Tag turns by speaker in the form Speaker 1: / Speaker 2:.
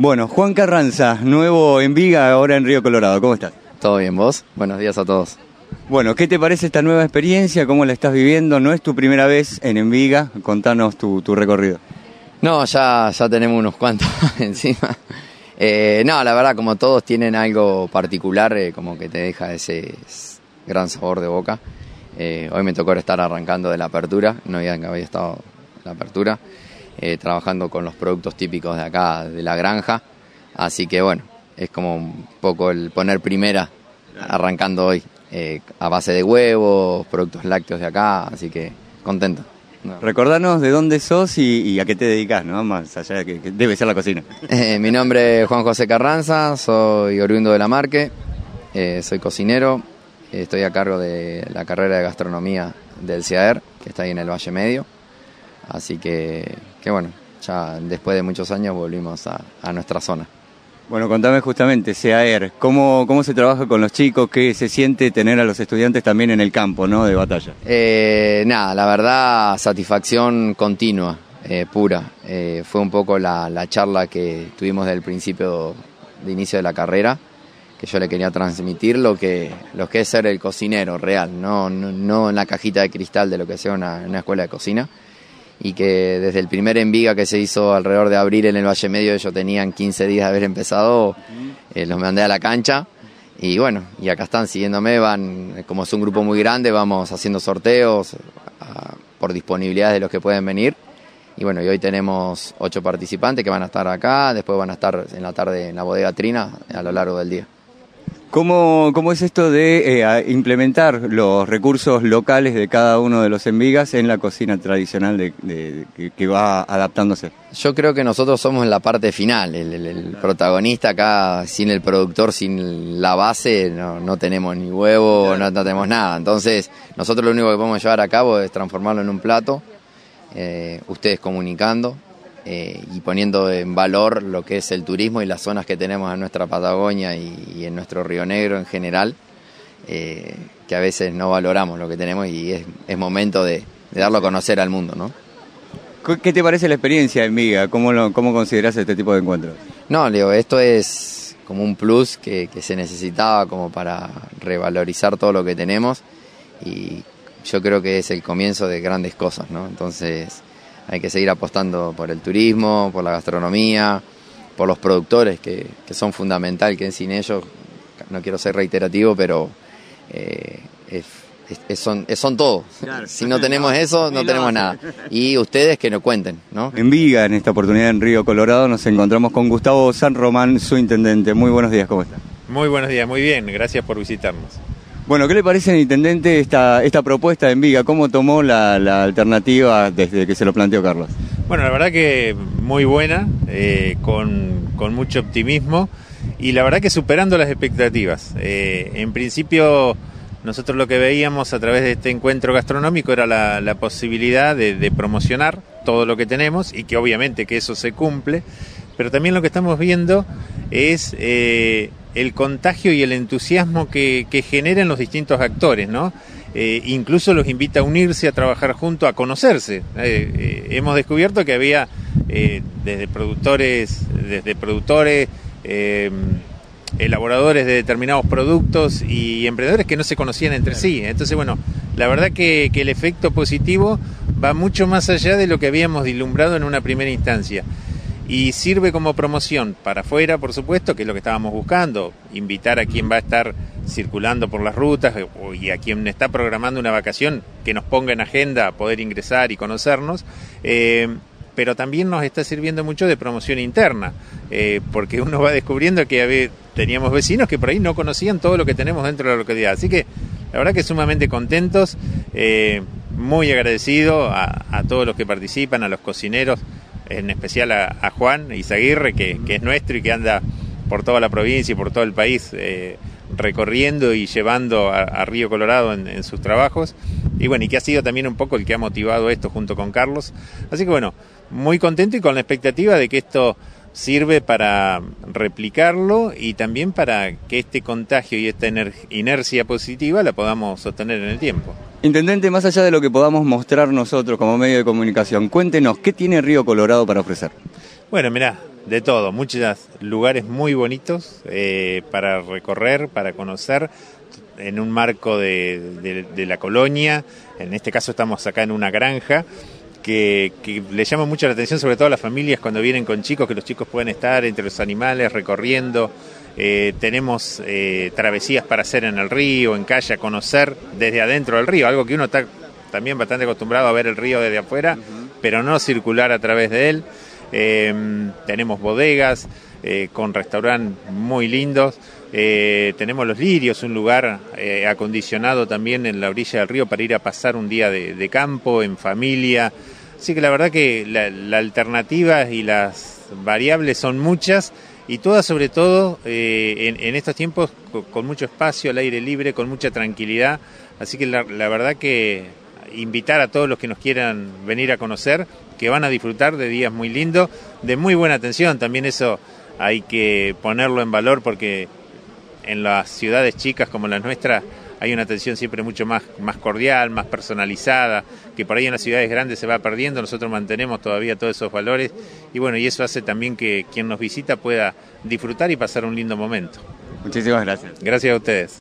Speaker 1: Bueno, Juan Carranza, nuevo en Viga, ahora en Río Colorado. ¿Cómo estás?
Speaker 2: Todo bien, vos. Buenos días a todos.
Speaker 1: Bueno, ¿qué te parece esta nueva experiencia? ¿Cómo la estás viviendo? No es tu primera vez en Enviga. Contanos tu, recorrido.
Speaker 2: No, ya, ya tenemos unos cuantos encima. Eh, no, la verdad, como todos tienen algo particular, eh, como que te deja ese gran sabor de boca. Eh, hoy me tocó estar arrancando de la apertura, no había, había estado en la apertura. Eh, trabajando con los productos típicos de acá, de la granja. Así que bueno, es como un poco el poner primera arrancando hoy, eh, a base de huevos, productos lácteos de acá, así que contento.
Speaker 1: Recordanos de dónde sos y, a qué te dedicas, ¿no? Más allá de que, debe ser la cocina.
Speaker 2: Eh, mi nombre es Juan José Carranza, soy oriundo de la Marque, soy cocinero, estoy a cargo de la carrera de gastronomía del CIAER, que está ahí en el Valle Medio. Así que, que bueno, ya después de muchos años volvimos a, nuestra zona.
Speaker 1: Bueno, contame justamente, CAER, ¿cómo, ¿cómo se trabaja con los chicos? ¿Qué se siente tener a los estudiantes también en el campo ¿no? de batalla?
Speaker 2: Eh, nada, la verdad, satisfacción continua, eh, pura. Eh, fue un poco la, la, charla que tuvimos del principio de inicio de la carrera, que yo le quería transmitir lo que, lo que es ser el cocinero real, no, no, en la cajita de cristal de lo que sea una, una escuela de cocina y que desde el primer enviga que se hizo alrededor de abril en el Valle Medio, ellos tenían 15 días de haber empezado, eh, los mandé a la cancha y bueno, y acá están siguiéndome, van, como es un grupo muy grande, vamos haciendo sorteos por disponibilidad de los que pueden venir. Y bueno, y hoy tenemos ocho participantes que van a estar acá, después van a estar en la tarde en la bodega Trina a lo largo del día.
Speaker 1: ¿Cómo, ¿Cómo, es esto de eh, implementar los recursos locales de cada uno de los envigas en la cocina tradicional de, que, va adaptándose?
Speaker 2: Yo creo que nosotros somos la parte final, el, protagonista acá, sin el productor, sin la base, no, tenemos ni huevo, no, tenemos nada. Entonces, nosotros lo único que podemos llevar a cabo es transformarlo en un plato, eh, ustedes comunicando, eh, y poniendo en valor lo que es el turismo y las zonas que tenemos en nuestra Patagonia y, en nuestro Río Negro en general, eh, que a veces no valoramos lo que tenemos y es, momento de, darlo a conocer al mundo. ¿no?
Speaker 1: ¿Qué te parece la experiencia en Miga? ¿Cómo, lo, ¿Cómo consideras este tipo de encuentros?
Speaker 2: No, Leo, esto es como un plus que, que se necesitaba como para revalorizar todo lo que tenemos y yo creo que es el comienzo de grandes cosas, ¿no? Entonces, hay que seguir apostando por el turismo, por la gastronomía, por los productores, que, son fundamental, que sin ellos, no quiero ser reiterativo, pero eh, son, son todo. si no tenemos eso, no tenemos nada. Y ustedes que nos cuenten, ¿no?
Speaker 1: En Viga, en esta oportunidad en Río Colorado, nos encontramos con Gustavo San Román, su intendente. Muy buenos días, ¿cómo está?
Speaker 3: Muy buenos días, muy bien, gracias por visitarnos.
Speaker 1: Bueno, ¿qué le parece, intendente, esta, esta propuesta en Viga? ¿Cómo tomó la, alternativa desde que se lo planteó Carlos?
Speaker 3: Bueno, la verdad que muy buena, eh, con, mucho optimismo y la verdad que superando las expectativas. Eh, en principio, nosotros lo que veíamos a través de este encuentro gastronómico era la, posibilidad de, promocionar todo lo que tenemos y que obviamente que eso se cumple, pero también lo que estamos viendo es eh, el contagio y el entusiasmo que, que generan los distintos actores, ¿no? Eh, incluso los invita a unirse, a trabajar juntos, a conocerse. Eh, eh, hemos descubierto que había desde productores, desde productores, elaboradores de determinados productos y emprendedores que no se conocían entre sí. Entonces, bueno, la verdad que, que el efecto positivo va mucho más allá de lo que habíamos dislumbrado en una primera instancia y sirve como promoción para afuera, por supuesto, que es lo que estábamos buscando, invitar a quien va a estar circulando por las rutas eh, y a quien está programando una vacación que nos ponga en agenda a poder ingresar y conocernos. Eh, pero también nos está sirviendo mucho de promoción interna, eh, porque uno va descubriendo que teníamos vecinos que por ahí no conocían todo lo que tenemos dentro de la localidad. Así que la verdad que sumamente contentos, muy agradecido a, a todos los que participan, a los cocineros, en especial a, Juan Izaguirre, que, que, es nuestro y que anda por toda la provincia y por todo el país eh, recorriendo y llevando a, Río Colorado en, sus trabajos. Y bueno, y que ha sido también un poco el que ha motivado esto junto con Carlos. Así que bueno, muy contento y con la expectativa de que esto sirve para replicarlo y también para que este contagio y esta inercia positiva la podamos sostener en el tiempo.
Speaker 1: Intendente, más allá de lo que podamos mostrar nosotros como medio de comunicación, cuéntenos, ¿qué tiene Río Colorado para ofrecer?
Speaker 3: Bueno, mirá, de todo, muchos lugares muy bonitos eh, para recorrer, para conocer en un marco de, la colonia. En este caso estamos acá en una granja. Que, le llama mucho la atención, sobre todo a las familias cuando vienen con chicos, que los chicos pueden estar entre los animales recorriendo. Eh, tenemos eh, travesías para hacer en el río, en calle, a conocer desde adentro del río, algo que uno está también bastante acostumbrado a ver el río desde afuera, pero no circular a través de él. Em, tenemos bodegas eh, con restaurantes muy lindos. Eh, tenemos Los Lirios, un lugar eh, acondicionado también en la orilla del río para ir a pasar un día de, campo, en familia. Así que la verdad que la, alternativa y las variables son muchas y todas sobre todo en, estos tiempos con, mucho espacio al aire libre, con mucha tranquilidad. Así que la verdad que invitar a todos los que nos quieran venir a conocer, que van a disfrutar de días muy lindos, de muy buena atención. También eso hay que ponerlo en valor porque en las ciudades chicas como la nuestra hay una atención siempre mucho más, más cordial, más personalizada, que por ahí en las ciudades grandes se va perdiendo, nosotros mantenemos todavía todos esos valores y bueno, y eso hace también que quien nos visita pueda disfrutar y pasar un lindo momento.
Speaker 1: Muchísimas gracias.
Speaker 3: Gracias a ustedes.